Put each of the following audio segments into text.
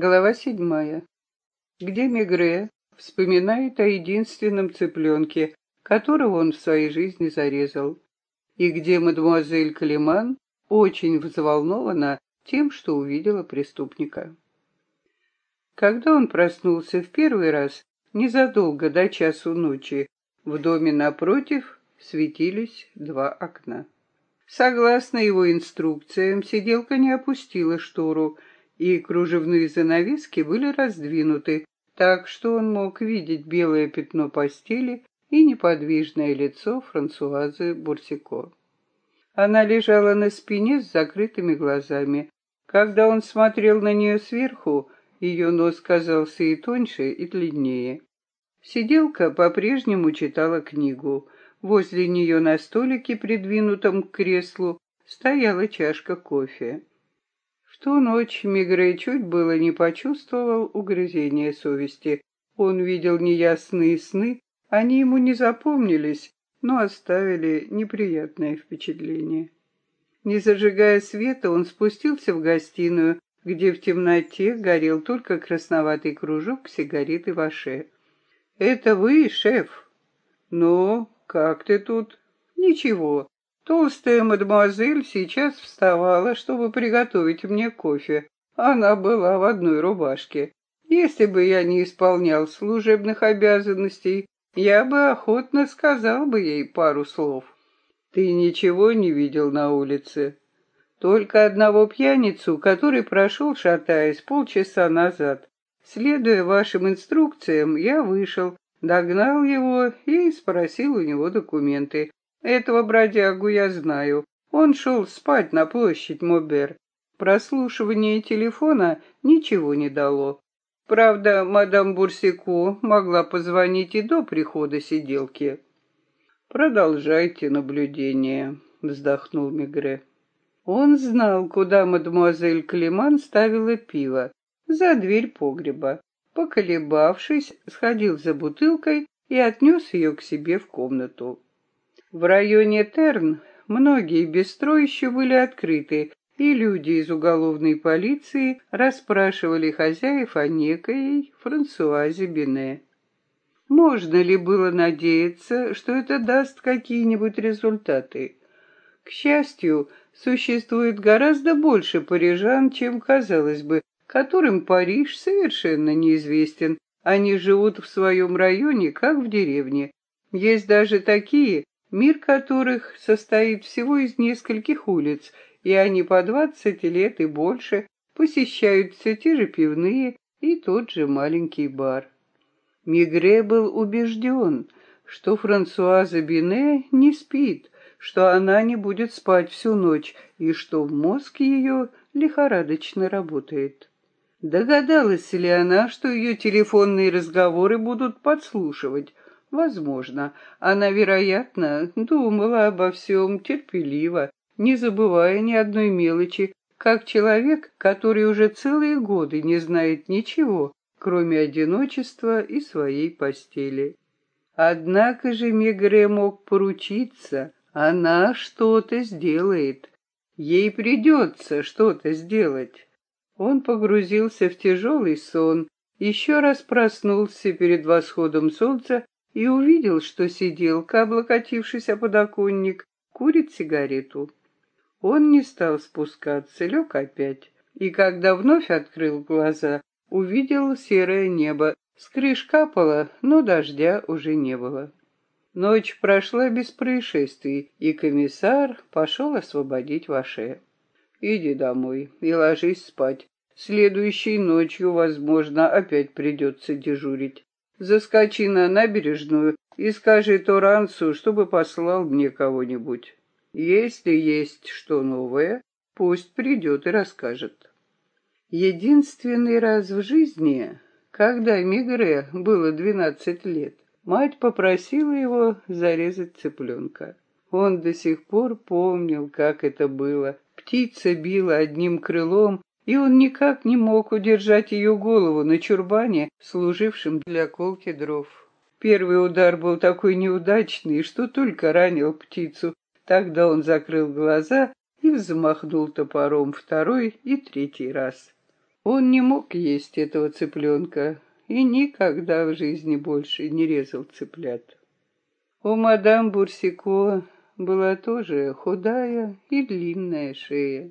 Глава седьмая, где Мегре вспоминает о единственном цыпленке, которого он в своей жизни зарезал, и где мадемуазель Калиман очень взволнована тем, что увидела преступника. Когда он проснулся в первый раз, незадолго до часу ночи, в доме напротив светились два окна. Согласно его инструкциям, сиделка не опустила штору, и кружевные занавески были раздвинуты, так что он мог видеть белое пятно постели и неподвижное лицо Франсуазы Бурсико. Она лежала на спине с закрытыми глазами. Когда он смотрел на нее сверху, ее нос казался и тоньше, и длиннее. Сиделка по-прежнему читала книгу. Возле нее на столике, придвинутом к креслу, стояла чашка кофе ту ночь Мигрей чуть было не почувствовал угрызения совести. Он видел неясные сны, они ему не запомнились, но оставили неприятное впечатление. Не зажигая света, он спустился в гостиную, где в темноте горел только красноватый кружок сигареты Ваше. «Это вы, шеф?» «Ну, как ты тут?» «Ничего, Толстая мадемуазель сейчас вставала, чтобы приготовить мне кофе. Она была в одной рубашке. Если бы я не исполнял служебных обязанностей, я бы охотно сказал бы ей пару слов. Ты ничего не видел на улице? Только одного пьяницу, который прошел, шатаясь, полчаса назад. Следуя вашим инструкциям, я вышел, догнал его и спросил у него документы. Этого бродягу я знаю. Он шел спать на площадь Мобер. Прослушивание телефона ничего не дало. Правда, мадам Бурсико могла позвонить и до прихода сиделки. «Продолжайте наблюдение», — вздохнул Мигре. Он знал, куда мадемуазель Климан ставила пиво. За дверь погреба. Поколебавшись, сходил за бутылкой и отнес ее к себе в комнату. В районе Терн многие бистро еще были открыты, и люди из уголовной полиции расспрашивали хозяев о некой Франсуазе Бине. Можно ли было надеяться, что это даст какие-нибудь результаты? К счастью, существует гораздо больше парижан, чем казалось бы, которым Париж совершенно неизвестен. Они живут в своем районе, как в деревне. Есть даже такие, мир которых состоит всего из нескольких улиц, и они по двадцать лет и больше посещают все те же пивные и тот же маленький бар. Мигре был убежден, что Франсуаза Бине не спит, что она не будет спать всю ночь и что мозг ее лихорадочно работает. Догадалась ли она, что ее телефонные разговоры будут подслушивать, Возможно, она, вероятно, думала обо всем терпеливо, не забывая ни одной мелочи, как человек, который уже целые годы не знает ничего, кроме одиночества и своей постели. Однако же Мегре мог поручиться, она что-то сделает. Ей придется что-то сделать. Он погрузился в тяжелый сон, еще раз проснулся перед восходом солнца и увидел, что сиделка, облокотившись о подоконник, курит сигарету. Он не стал спускаться, лег опять, и когда вновь открыл глаза, увидел серое небо. С крыш капало, но дождя уже не было. Ночь прошла без происшествий, и комиссар пошел освободить Ваше. «Иди домой и ложись спать. Следующей ночью, возможно, опять придется дежурить. Заскочи на набережную и скажи Торанцу, чтобы послал мне кого-нибудь. Если есть что новое, пусть придет и расскажет. Единственный раз в жизни, когда Мигре было двенадцать лет, мать попросила его зарезать цыпленка. Он до сих пор помнил, как это было. Птица била одним крылом, и он никак не мог удержать ее голову на чурбане, служившем для колки дров. Первый удар был такой неудачный, что только ранил птицу. Тогда он закрыл глаза и взмахнул топором второй и третий раз. Он не мог есть этого цыпленка и никогда в жизни больше не резал цыплят. У мадам Бурсико была тоже худая и длинная шея.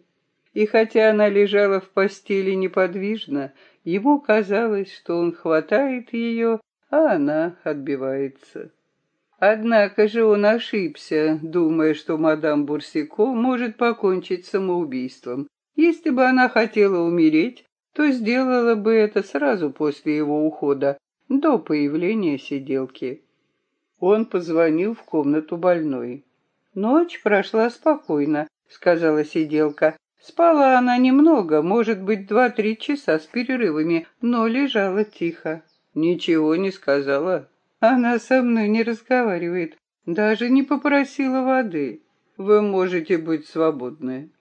И хотя она лежала в постели неподвижно, ему казалось, что он хватает ее, а она отбивается. Однако же он ошибся, думая, что мадам Бурсико может покончить самоубийством. Если бы она хотела умереть, то сделала бы это сразу после его ухода, до появления сиделки. Он позвонил в комнату больной. «Ночь прошла спокойно», — сказала сиделка. Спала она немного, может быть, два-три часа с перерывами, но лежала тихо. Ничего не сказала. Она со мной не разговаривает, даже не попросила воды. Вы можете быть свободны.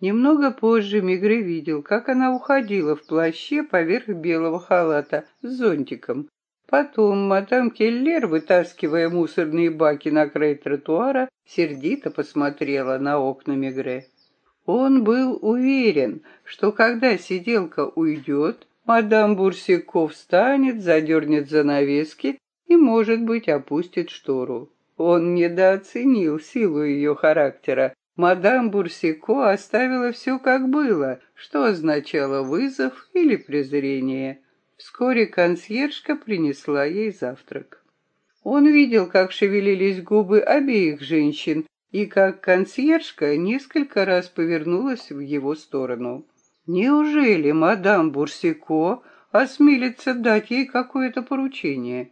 Немного позже Мигре видел, как она уходила в плаще поверх белого халата с зонтиком. Потом мадам Келлер, вытаскивая мусорные баки на край тротуара, сердито посмотрела на окна Мигре. Он был уверен, что когда сиделка уйдет, мадам Бурсико встанет, задернет занавески и, может быть, опустит штору. Он недооценил силу ее характера. Мадам Бурсико оставила все как было, что означало вызов или презрение. Вскоре консьержка принесла ей завтрак. Он видел, как шевелились губы обеих женщин, и как консьержка несколько раз повернулась в его сторону. Неужели мадам Бурсико осмелится дать ей какое-то поручение?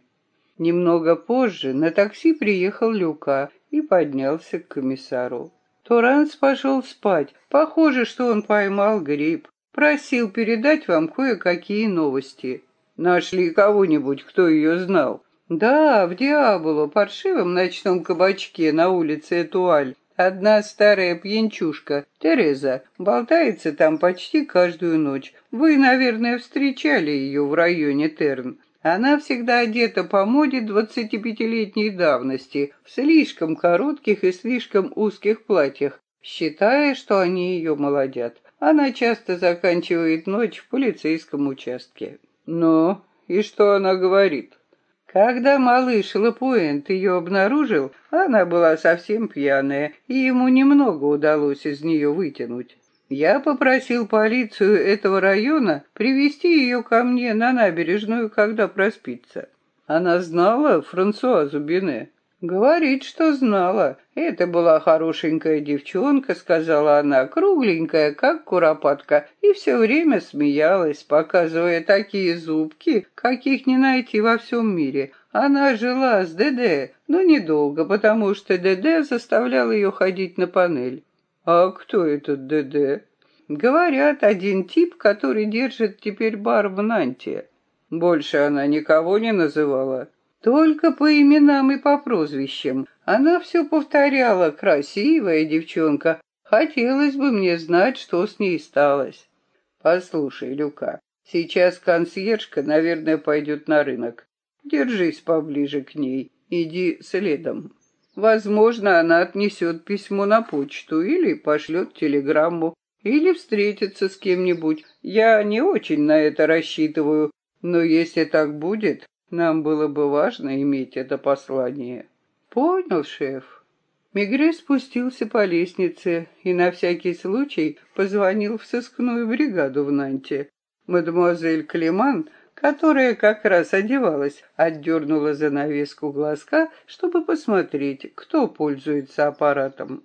Немного позже на такси приехал Люка и поднялся к комиссару. Торанс пошел спать. Похоже, что он поймал грипп. Просил передать вам кое-какие новости. Нашли кого-нибудь, кто ее знал? Да, в Диаболо, паршивом ночном кабачке на улице Этуаль. Одна старая пьянчушка, Тереза, болтается там почти каждую ночь. Вы, наверное, встречали ее в районе Терн. Она всегда одета по моде двадцатипятилетней давности, в слишком коротких и слишком узких платьях, считая, что они ее молодят. Она часто заканчивает ночь в полицейском участке. Но и что она говорит? Когда малыш Лапуэнт ее обнаружил, она была совсем пьяная, и ему немного удалось из нее вытянуть. Я попросил полицию этого района привести ее ко мне на набережную, когда проспится. Она знала Франсуазу Бине. Говорит, что знала. Это была хорошенькая девчонка, сказала она, кругленькая, как куропатка, и все время смеялась, показывая такие зубки, каких не найти во всем мире. Она жила с ДД, но недолго, потому что ДД заставлял ее ходить на панель. А кто этот ДД? Говорят, один тип, который держит теперь бар в Нанте. Больше она никого не называла. Только по именам и по прозвищам. Она все повторяла, красивая девчонка. Хотелось бы мне знать, что с ней сталось. Послушай, Люка, сейчас консьержка, наверное, пойдет на рынок. Держись поближе к ней, иди следом. Возможно, она отнесет письмо на почту или пошлет телеграмму, или встретится с кем-нибудь. Я не очень на это рассчитываю, но если так будет, нам было бы важно иметь это послание. Понял, шеф. Мигре спустился по лестнице и на всякий случай позвонил в сыскную бригаду в Нанте. Мадемуазель Клеман, которая как раз одевалась, отдернула занавеску глазка, чтобы посмотреть, кто пользуется аппаратом.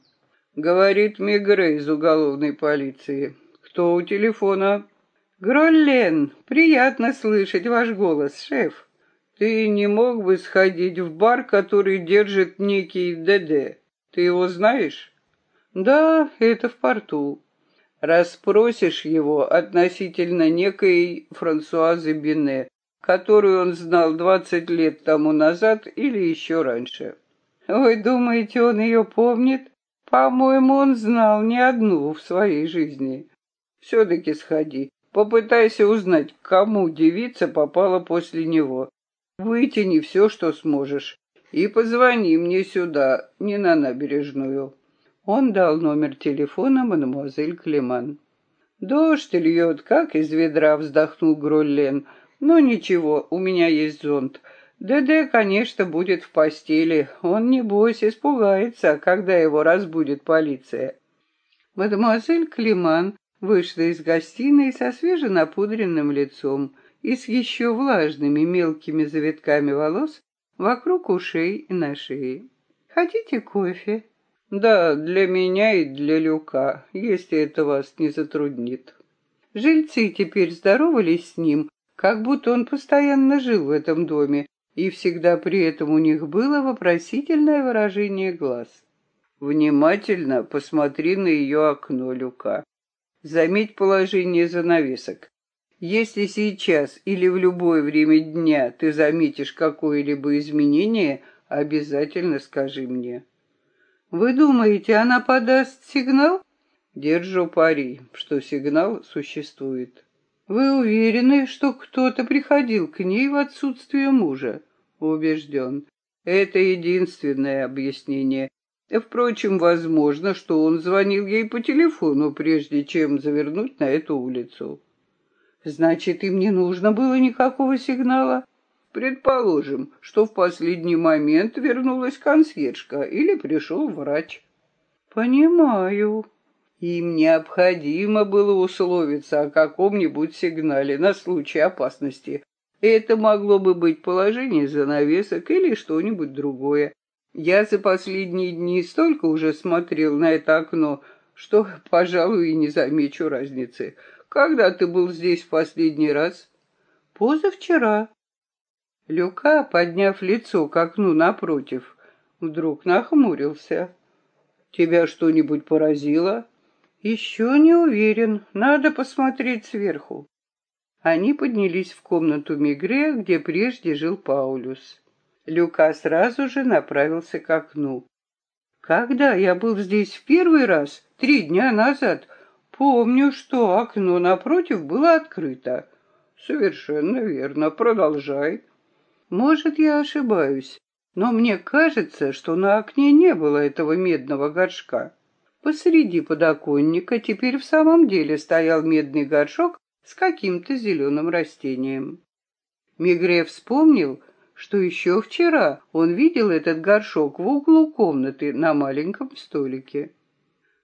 Говорит Мигре из уголовной полиции. Кто у телефона? Гроллен, приятно слышать ваш голос, шеф. Ты не мог бы сходить в бар, который держит некий ДД? Ты его знаешь? Да, это в порту. Расспросишь его относительно некой Франсуазы Бине, которую он знал двадцать лет тому назад или еще раньше. Вы думаете, он ее помнит? По-моему, он знал не одну в своей жизни. Все-таки сходи, попытайся узнать, кому девица попала после него. Вытяни все, что сможешь, и позвони мне сюда, не на набережную». Он дал номер телефона мадемуазель Клеман. Дождь льет, как из ведра, вздохнул Гроллен. Но ничего, у меня есть зонт. ДД, конечно, будет в постели. Он, небось, испугается, когда его разбудит полиция. Мадемуазель Климан вышла из гостиной со свеженапудренным лицом и с еще влажными мелкими завитками волос вокруг ушей и на шее. «Хотите кофе?» «Да, для меня и для Люка, если это вас не затруднит». Жильцы теперь здоровались с ним, как будто он постоянно жил в этом доме, и всегда при этом у них было вопросительное выражение глаз. Внимательно посмотри на ее окно, Люка. Заметь положение занавесок. Если сейчас или в любое время дня ты заметишь какое-либо изменение, обязательно скажи мне. Вы думаете, она подаст сигнал? Держу пари, что сигнал существует. Вы уверены, что кто-то приходил к ней в отсутствие мужа? Убежден. Это единственное объяснение. Впрочем, возможно, что он звонил ей по телефону, прежде чем завернуть на эту улицу. Значит, им не нужно было никакого сигнала? Предположим, что в последний момент вернулась консьержка или пришел врач. Понимаю. Им необходимо было условиться о каком-нибудь сигнале на случай опасности. Это могло бы быть положение занавесок или что-нибудь другое. Я за последние дни столько уже смотрел на это окно, что, пожалуй, и не замечу разницы. Когда ты был здесь в последний раз? Позавчера. Люка, подняв лицо к окну напротив, вдруг нахмурился. Тебя что-нибудь поразило? Еще не уверен. Надо посмотреть сверху. Они поднялись в комнату Мигре, где прежде жил Паулюс. Люка сразу же направился к окну. Когда я был здесь в первый раз, три дня назад, Помню, что окно напротив было открыто. Совершенно верно. Продолжай. Может, я ошибаюсь, но мне кажется, что на окне не было этого медного горшка. Посреди подоконника теперь в самом деле стоял медный горшок с каким-то зеленым растением. Мигре вспомнил, что еще вчера он видел этот горшок в углу комнаты на маленьком столике.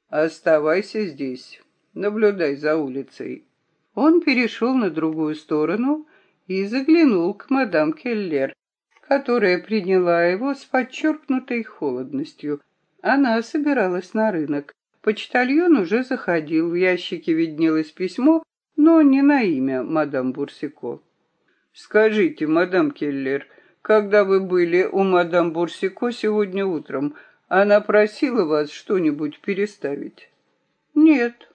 «Оставайся здесь наблюдай за улицей». Он перешел на другую сторону и заглянул к мадам Келлер, которая приняла его с подчеркнутой холодностью. Она собиралась на рынок. Почтальон уже заходил, в ящике виднелось письмо, но не на имя мадам Бурсико. «Скажите, мадам Келлер, когда вы были у мадам Бурсико сегодня утром, она просила вас что-нибудь переставить?» «Нет»,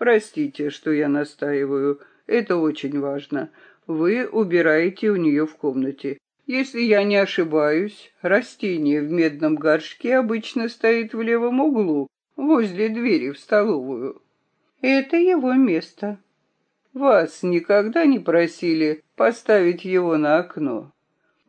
Простите, что я настаиваю. Это очень важно. Вы убираете у нее в комнате. Если я не ошибаюсь, растение в медном горшке обычно стоит в левом углу, возле двери в столовую. Это его место. Вас никогда не просили поставить его на окно?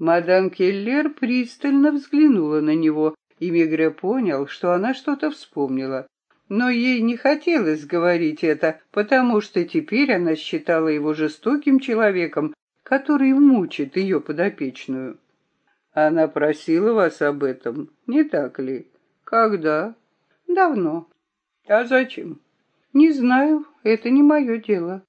Мадам Келлер пристально взглянула на него, и Мегре понял, что она что-то вспомнила но ей не хотелось говорить это, потому что теперь она считала его жестоким человеком, который мучит ее подопечную. Она просила вас об этом, не так ли? Когда? Давно. А зачем? Не знаю, это не мое дело.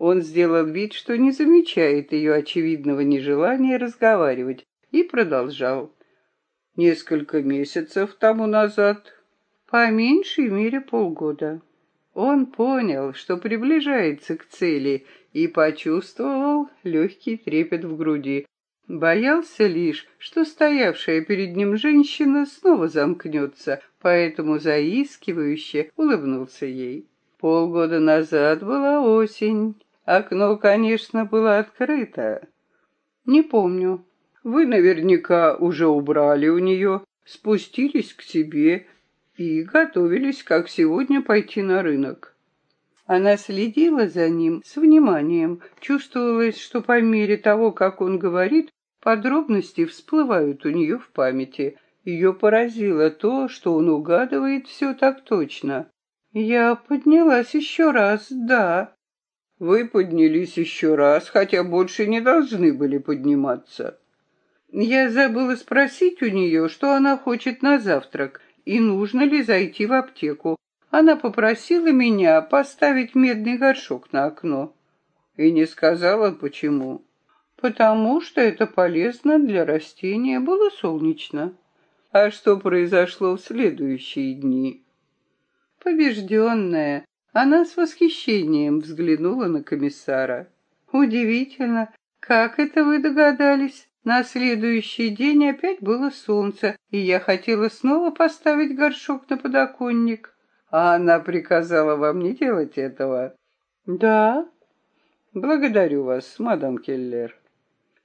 Он сделал вид, что не замечает ее очевидного нежелания разговаривать, и продолжал. Несколько месяцев тому назад по меньшей мере полгода. Он понял, что приближается к цели, и почувствовал легкий трепет в груди. Боялся лишь, что стоявшая перед ним женщина снова замкнется, поэтому заискивающе улыбнулся ей. Полгода назад была осень. Окно, конечно, было открыто. Не помню. Вы наверняка уже убрали у нее, спустились к себе, и готовились, как сегодня, пойти на рынок. Она следила за ним с вниманием. Чувствовалось, что по мере того, как он говорит, подробности всплывают у нее в памяти. Ее поразило то, что он угадывает все так точно. Я поднялась еще раз, да. Вы поднялись еще раз, хотя больше не должны были подниматься. Я забыла спросить у нее, что она хочет на завтрак, и нужно ли зайти в аптеку. Она попросила меня поставить медный горшок на окно. И не сказала, почему. Потому что это полезно для растения, было солнечно. А что произошло в следующие дни? Побежденная, она с восхищением взглянула на комиссара. «Удивительно, как это вы догадались? На следующий день опять было солнце, и я хотела снова поставить горшок на подоконник. А она приказала вам не делать этого?» «Да». «Благодарю вас, мадам Келлер».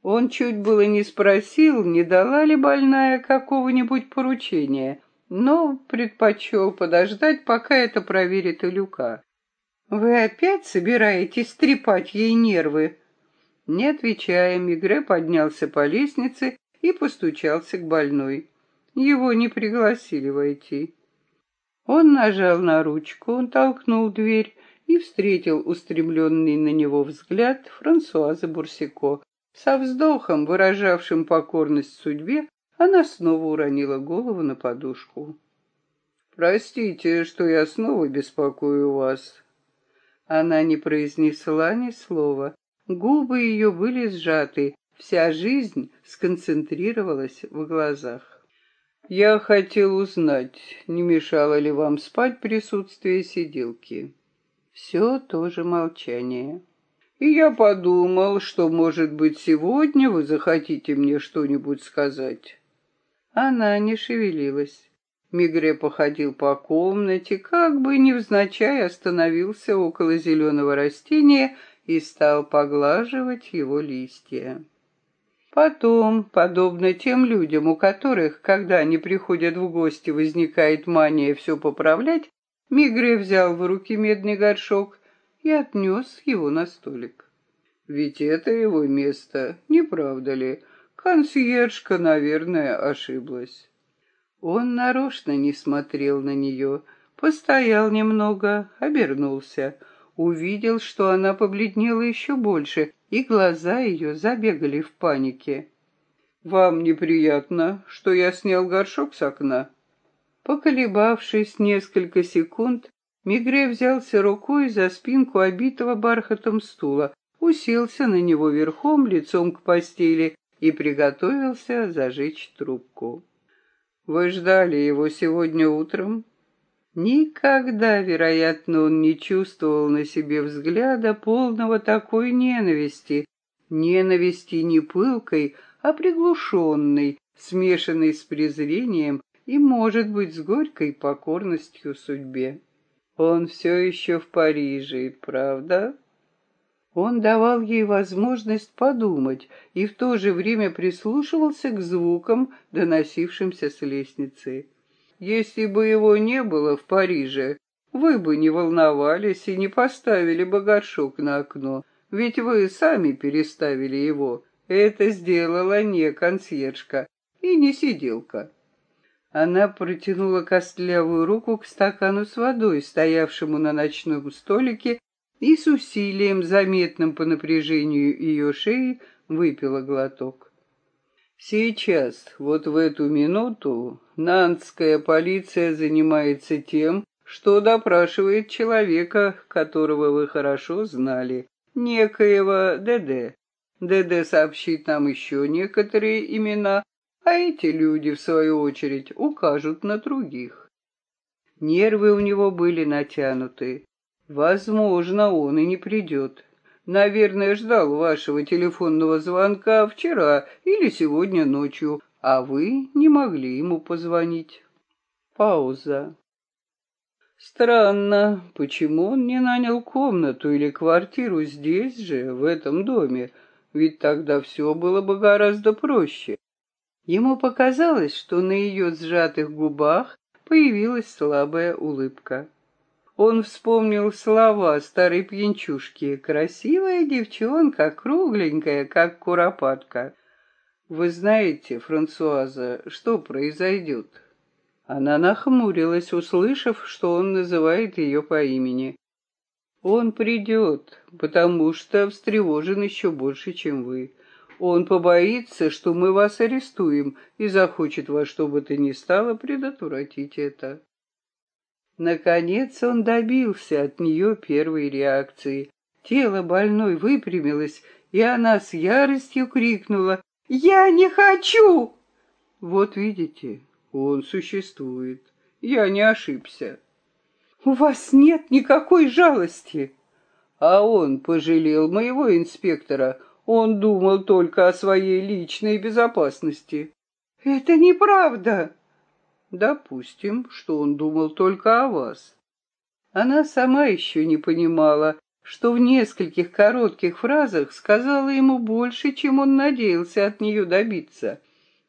Он чуть было не спросил, не дала ли больная какого-нибудь поручения, но предпочел подождать, пока это проверит Илюка. «Вы опять собираетесь трепать ей нервы?» Не отвечая, Мигре поднялся по лестнице и постучался к больной. Его не пригласили войти. Он нажал на ручку, он толкнул дверь и встретил устремленный на него взгляд Франсуаза Бурсико. Со вздохом, выражавшим покорность судьбе, она снова уронила голову на подушку. «Простите, что я снова беспокою вас». Она не произнесла ни слова. Губы ее были сжаты, вся жизнь сконцентрировалась в глазах. «Я хотел узнать, не мешало ли вам спать присутствие сиделки?» Все тоже молчание. И я подумал, что, может быть, сегодня вы захотите мне что-нибудь сказать. Она не шевелилась. Мигре походил по комнате, как бы невзначай остановился около зеленого растения и стал поглаживать его листья. Потом, подобно тем людям, у которых, когда они приходят в гости, возникает мания все поправлять, Мигре взял в руки медный горшок и отнес его на столик. Ведь это его место, не правда ли? Консьержка, наверное, ошиблась. Он нарочно не смотрел на нее, постоял немного, обернулся, увидел, что она побледнела еще больше, и глаза ее забегали в панике. «Вам неприятно, что я снял горшок с окна?» Поколебавшись несколько секунд, Мигре взялся рукой за спинку обитого бархатом стула, уселся на него верхом, лицом к постели и приготовился зажечь трубку. «Вы ждали его сегодня утром?» Никогда, вероятно, он не чувствовал на себе взгляда полного такой ненависти, ненависти не пылкой, а приглушенной, смешанной с презрением и, может быть, с горькой покорностью судьбе. Он все еще в Париже, правда? Он давал ей возможность подумать и в то же время прислушивался к звукам, доносившимся с лестницы. Если бы его не было в Париже, вы бы не волновались и не поставили бы горшок на окно, ведь вы сами переставили его. Это сделала не консьержка и не сиделка. Она протянула костлявую руку к стакану с водой, стоявшему на ночном столике, и с усилием, заметным по напряжению ее шеи, выпила глоток. Сейчас, вот в эту минуту, нанская полиция занимается тем, что допрашивает человека, которого вы хорошо знали, некоего ДД. ДД сообщит нам еще некоторые имена, а эти люди, в свою очередь, укажут на других. Нервы у него были натянуты. Возможно, он и не придет. Наверное, ждал вашего телефонного звонка вчера или сегодня ночью, а вы не могли ему позвонить. Пауза. Странно, почему он не нанял комнату или квартиру здесь же, в этом доме, ведь тогда все было бы гораздо проще. Ему показалось, что на ее сжатых губах появилась слабая улыбка. Он вспомнил слова старой пьянчушки. «Красивая девчонка, кругленькая, как куропатка». «Вы знаете, Франсуаза, что произойдет?» Она нахмурилась, услышав, что он называет ее по имени. Он придет, потому что встревожен еще больше, чем вы. Он побоится, что мы вас арестуем, и захочет во что бы то ни стало предотвратить это. Наконец он добился от нее первой реакции. Тело больной выпрямилось, и она с яростью крикнула «Я не хочу!» Вот видите, он существует. Я не ошибся. У вас нет никакой жалости. А он пожалел моего инспектора. Он думал только о своей личной безопасности. Это неправда. Допустим, что он думал только о вас. Она сама еще не понимала, что в нескольких коротких фразах сказала ему больше, чем он надеялся от нее добиться.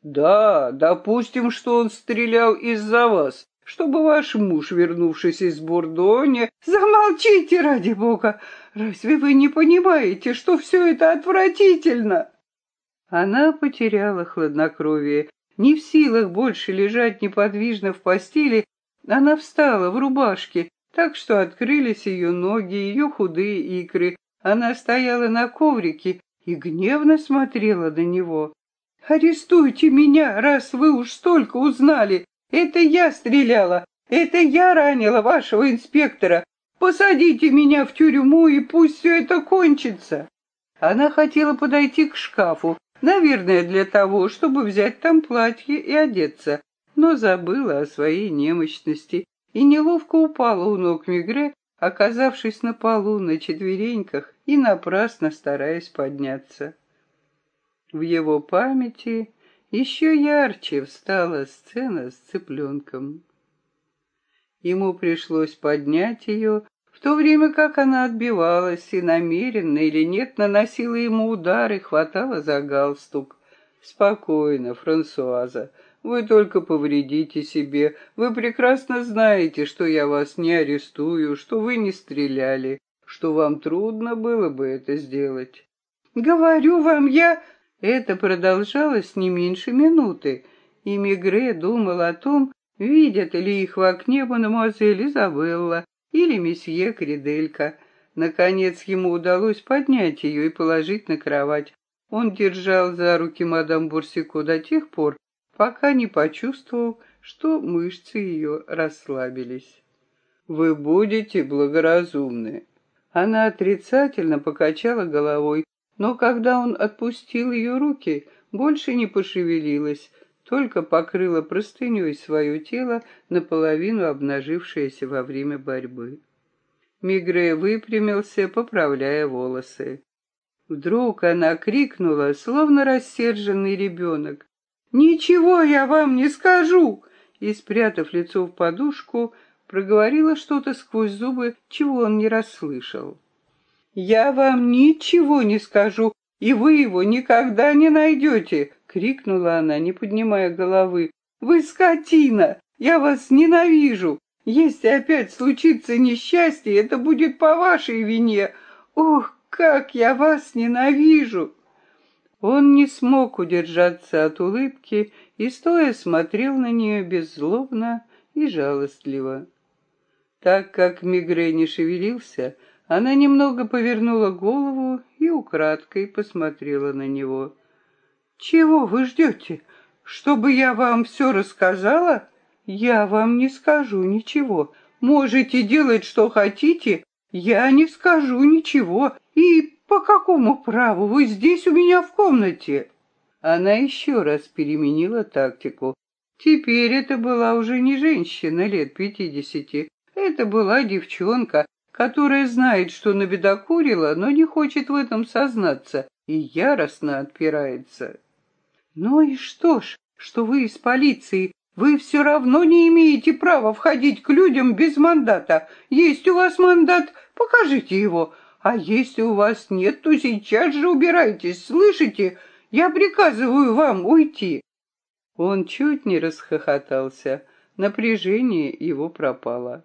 Да, допустим, что он стрелял из-за вас, чтобы ваш муж, вернувшись из Бордо, не... Замолчите, ради бога! Разве вы не понимаете, что все это отвратительно? Она потеряла хладнокровие. Не в силах больше лежать неподвижно в постели, она встала в рубашке, так что открылись ее ноги, ее худые икры. Она стояла на коврике и гневно смотрела на него. Арестуйте меня, раз вы уж столько узнали. Это я стреляла, это я ранила вашего инспектора. Посадите меня в тюрьму, и пусть все это кончится. Она хотела подойти к шкафу, наверное, для того, чтобы взять там платье и одеться, но забыла о своей немощности и неловко упала у ног Мигре, оказавшись на полу на четвереньках и напрасно стараясь подняться. В его памяти еще ярче встала сцена с цыпленком. Ему пришлось поднять ее, то время как она отбивалась и намеренно или нет наносила ему удар и хватала за галстук. «Спокойно, Франсуаза, вы только повредите себе. Вы прекрасно знаете, что я вас не арестую, что вы не стреляли, что вам трудно было бы это сделать». «Говорю вам, я...» Это продолжалось не меньше минуты, и Мигре думал о том, видят ли их в окне мадемуазель Изабелла или месье Криделька. Наконец ему удалось поднять ее и положить на кровать. Он держал за руки мадам Бурсико до тех пор, пока не почувствовал, что мышцы ее расслабились. «Вы будете благоразумны». Она отрицательно покачала головой, но когда он отпустил ее руки, больше не пошевелилась, только покрыла простыней свое тело, наполовину обнажившееся во время борьбы. Мигре выпрямился, поправляя волосы. Вдруг она крикнула, словно рассерженный ребенок. «Ничего я вам не скажу!» И, спрятав лицо в подушку, проговорила что-то сквозь зубы, чего он не расслышал. «Я вам ничего не скажу, и вы его никогда не найдете!» — крикнула она, не поднимая головы. «Вы скотина! Я вас ненавижу! Если опять случится несчастье, это будет по вашей вине! Ох, как я вас ненавижу!» Он не смог удержаться от улыбки и, стоя, смотрел на нее беззлобно и жалостливо. Так как Мигре не шевелился, она немного повернула голову и украдкой посмотрела на него. «Чего вы ждете? Чтобы я вам все рассказала? Я вам не скажу ничего. Можете делать, что хотите, я не скажу ничего. И по какому праву вы здесь у меня в комнате?» Она еще раз переменила тактику. Теперь это была уже не женщина лет пятидесяти. Это была девчонка, которая знает, что набедокурила, но не хочет в этом сознаться и яростно отпирается. Ну и что ж, что вы из полиции, вы все равно не имеете права входить к людям без мандата. Есть у вас мандат, покажите его. А если у вас нет, то сейчас же убирайтесь, слышите? Я приказываю вам уйти. Он чуть не расхохотался. Напряжение его пропало.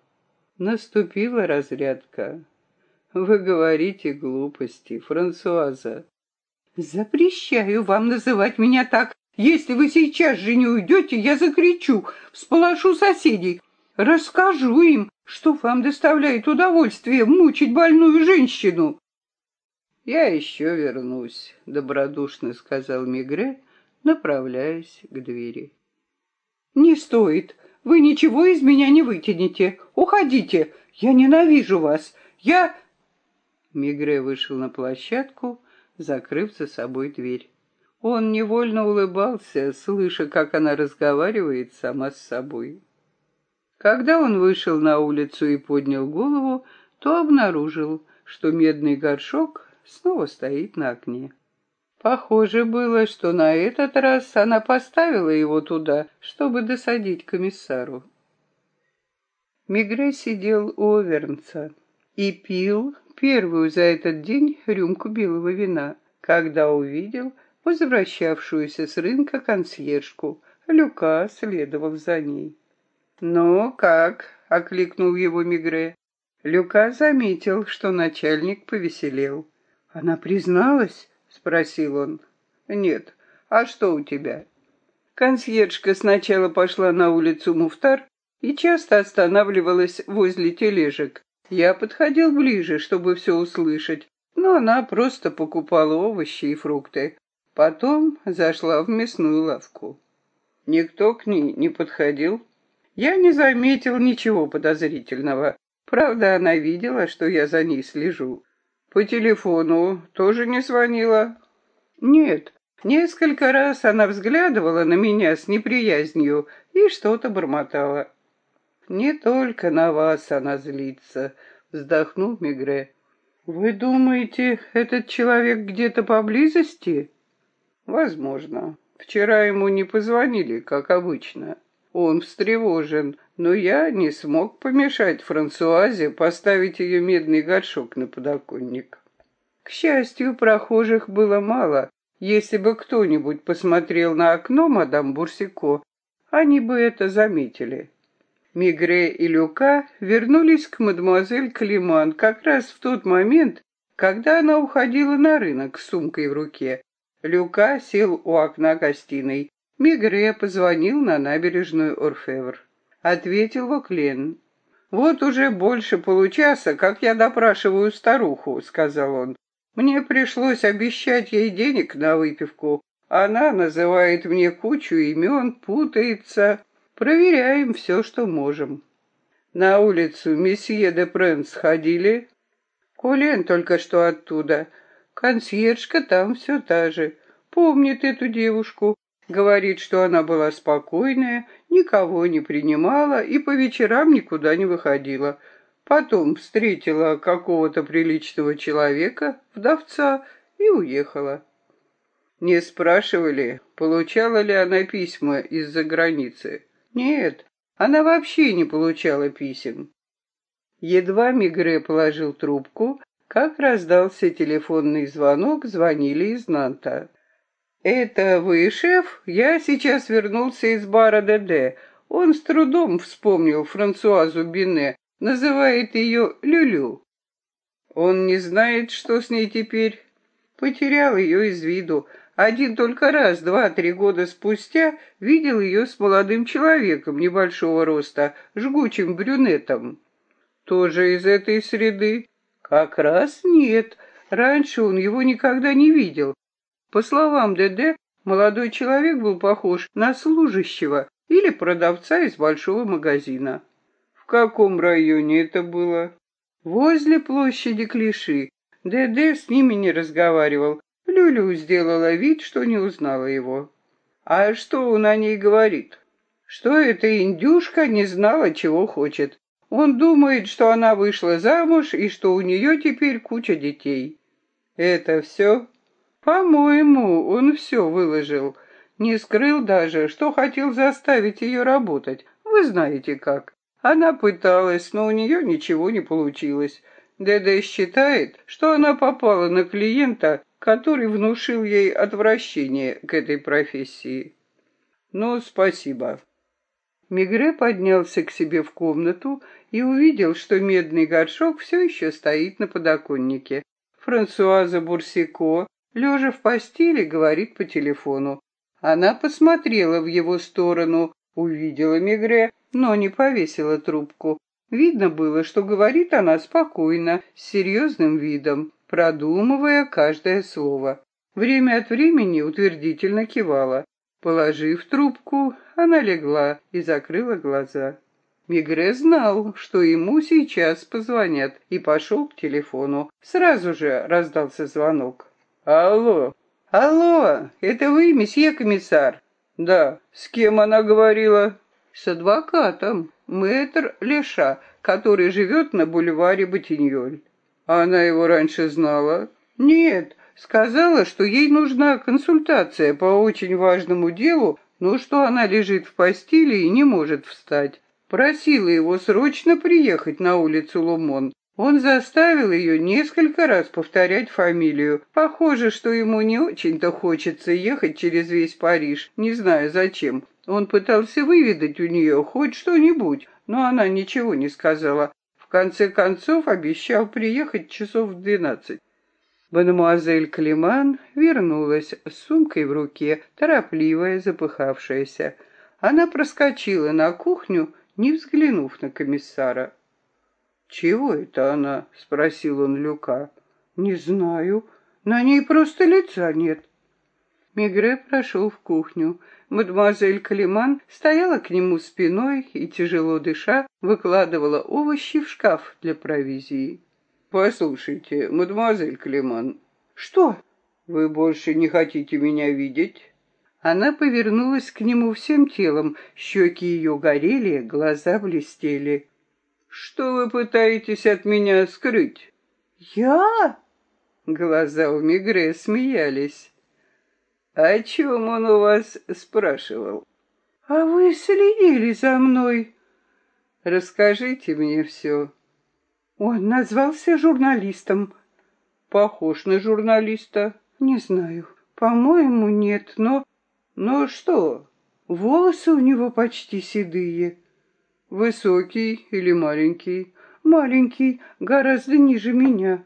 Наступила разрядка. Вы говорите глупости, Франсуаза. Запрещаю вам называть меня так. Если вы сейчас же не уйдете, я закричу, всполошу соседей, расскажу им, что вам доставляет удовольствие мучить больную женщину. «Я еще вернусь», — добродушно сказал Мигре, направляясь к двери. «Не стоит. Вы ничего из меня не вытянете. Уходите. Я ненавижу вас. Я...» Мигре вышел на площадку, закрыв за собой дверь. Он невольно улыбался, слыша, как она разговаривает сама с собой. Когда он вышел на улицу и поднял голову, то обнаружил, что медный горшок снова стоит на окне. Похоже было, что на этот раз она поставила его туда, чтобы досадить комиссару. Мигре сидел у Овернца и пил первую за этот день рюмку белого вина, когда увидел возвращавшуюся с рынка консьержку. Люка следовал за ней. «Ну, как?» — окликнул его Мигре. Люка заметил, что начальник повеселел. «Она призналась?» — спросил он. «Нет. А что у тебя?» Консьержка сначала пошла на улицу Муфтар и часто останавливалась возле тележек. Я подходил ближе, чтобы все услышать, но она просто покупала овощи и фрукты. Потом зашла в мясную лавку. Никто к ней не подходил. Я не заметил ничего подозрительного. Правда, она видела, что я за ней слежу. По телефону тоже не звонила? Нет. Несколько раз она взглядывала на меня с неприязнью и что-то бормотала. Не только на вас она злится, вздохнул Мигре. Вы думаете, этот человек где-то поблизости? Возможно. Вчера ему не позвонили, как обычно. Он встревожен, но я не смог помешать Франсуазе поставить ее медный горшок на подоконник. К счастью, прохожих было мало. Если бы кто-нибудь посмотрел на окно мадам Бурсико, они бы это заметили. Мигре и Люка вернулись к мадемуазель Климан как раз в тот момент, когда она уходила на рынок с сумкой в руке. Люка сел у окна гостиной. Мигре позвонил на набережную Орфевр ответил Воклен. «Вот уже больше получаса, как я допрашиваю старуху», — сказал он. «Мне пришлось обещать ей денег на выпивку. Она называет мне кучу имен, путается. Проверяем все, что можем». На улицу месье де Пренс ходили. Колен только что оттуда. Консьержка там все та же. Помнит эту девушку. Говорит, что она была спокойная, никого не принимала и по вечерам никуда не выходила. Потом встретила какого-то приличного человека, вдовца, и уехала. Не спрашивали, получала ли она письма из-за границы. Нет, она вообще не получала писем. Едва Мигре положил трубку, как раздался телефонный звонок, звонили из Нанта. «Это вы, шеф? Я сейчас вернулся из бара ДД. Он с трудом вспомнил Франсуазу Бине, называет ее Люлю. Он не знает, что с ней теперь. Потерял ее из виду. Один только раз, два-три года спустя, видел ее с молодым человеком небольшого роста, жгучим брюнетом. Тоже из этой среды? Как раз нет. Раньше он его никогда не видел. По словам ДД, молодой человек был похож на служащего или продавца из большого магазина. В каком районе это было? Возле площади Клиши. ДД с ними не разговаривал. Люлю сделала вид, что не узнала его. А что он о ней говорит? Что эта индюшка не знала, чего хочет. Он думает, что она вышла замуж и что у нее теперь куча детей. Это все? По-моему, он все выложил. Не скрыл даже, что хотел заставить ее работать. Вы знаете как. Она пыталась, но у нее ничего не получилось. Деда считает, что она попала на клиента, который внушил ей отвращение к этой профессии. Ну, спасибо. Мигре поднялся к себе в комнату и увидел, что медный горшок все еще стоит на подоконнике. Франсуаза Бурсико лежа в постели, говорит по телефону. Она посмотрела в его сторону, увидела Мегре, но не повесила трубку. Видно было, что говорит она спокойно, с серьезным видом, продумывая каждое слово. Время от времени утвердительно кивала. Положив трубку, она легла и закрыла глаза. Мигре знал, что ему сейчас позвонят, и пошел к телефону. Сразу же раздался звонок. «Алло!» «Алло! Это вы, месье комиссар?» «Да. С кем она говорила?» «С адвокатом. Мэтр Леша, который живет на бульваре Ботиньоль». «Она его раньше знала?» «Нет. Сказала, что ей нужна консультация по очень важному делу, но что она лежит в постели и не может встать. Просила его срочно приехать на улицу Лумон. Он заставил ее несколько раз повторять фамилию. Похоже, что ему не очень-то хочется ехать через весь Париж, не знаю зачем. Он пытался выведать у нее хоть что-нибудь, но она ничего не сказала. Конце концов обещал приехать часов в двенадцать. Мадемуазель Климан вернулась с сумкой в руке, торопливая, запыхавшаяся. Она проскочила на кухню не взглянув на комиссара. «Чего это она?» — спросил он Люка. «Не знаю. На ней просто лица нет». Мигре прошел в кухню. Мадемуазель Калиман стояла к нему спиной и, тяжело дыша, выкладывала овощи в шкаф для провизии. «Послушайте, мадемуазель Калиман». «Что?» «Вы больше не хотите меня видеть?» Она повернулась к нему всем телом, щеки ее горели, глаза блестели. «Что вы пытаетесь от меня скрыть?» «Я?» Глаза у Мигре смеялись. «О чем он у вас спрашивал?» «А вы следили за мной?» «Расскажите мне все». Он назвался журналистом. «Похож на журналиста?» «Не знаю. По-моему, нет, но ну что, волосы у него почти седые. Высокий или маленький? Маленький, гораздо ниже меня.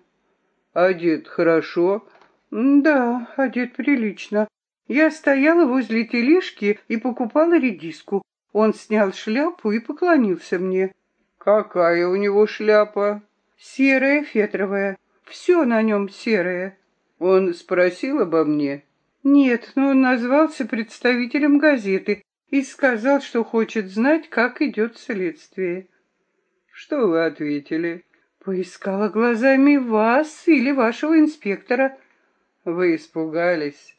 Одет хорошо? Да, одет прилично. Я стояла возле тележки и покупала редиску. Он снял шляпу и поклонился мне. Какая у него шляпа? Серая фетровая. Все на нем серое. Он спросил обо мне? Нет, но он назвался представителем газеты и сказал, что хочет знать, как идет следствие. Что вы ответили? Поискала глазами вас или вашего инспектора. Вы испугались?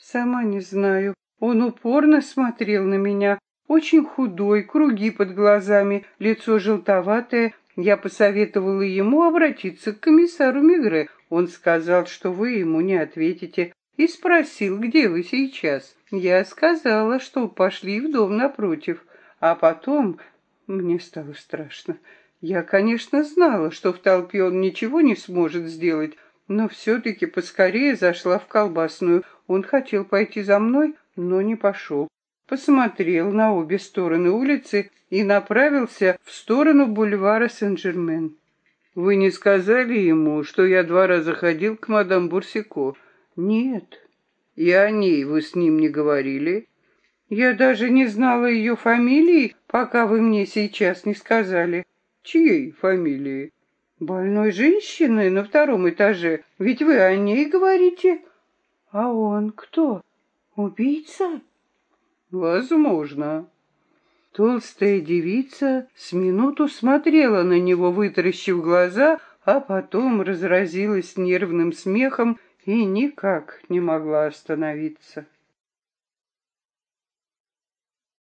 Сама не знаю. Он упорно смотрел на меня. Очень худой, круги под глазами, лицо желтоватое. Я посоветовала ему обратиться к комиссару Мигре. Он сказал, что вы ему не ответите и спросил, где вы сейчас. Я сказала, что пошли в дом напротив, а потом мне стало страшно. Я, конечно, знала, что в толпе он ничего не сможет сделать, но все-таки поскорее зашла в колбасную. Он хотел пойти за мной, но не пошел. Посмотрел на обе стороны улицы и направился в сторону бульвара Сен-Жермен. «Вы не сказали ему, что я два раза ходил к мадам Бурсико?» Нет. И о ней вы с ним не говорили? Я даже не знала ее фамилии, пока вы мне сейчас не сказали. Чьей фамилии? Больной женщины на втором этаже. Ведь вы о ней говорите. А он кто? Убийца? Возможно. Толстая девица с минуту смотрела на него, вытаращив глаза, а потом разразилась нервным смехом и никак не могла остановиться.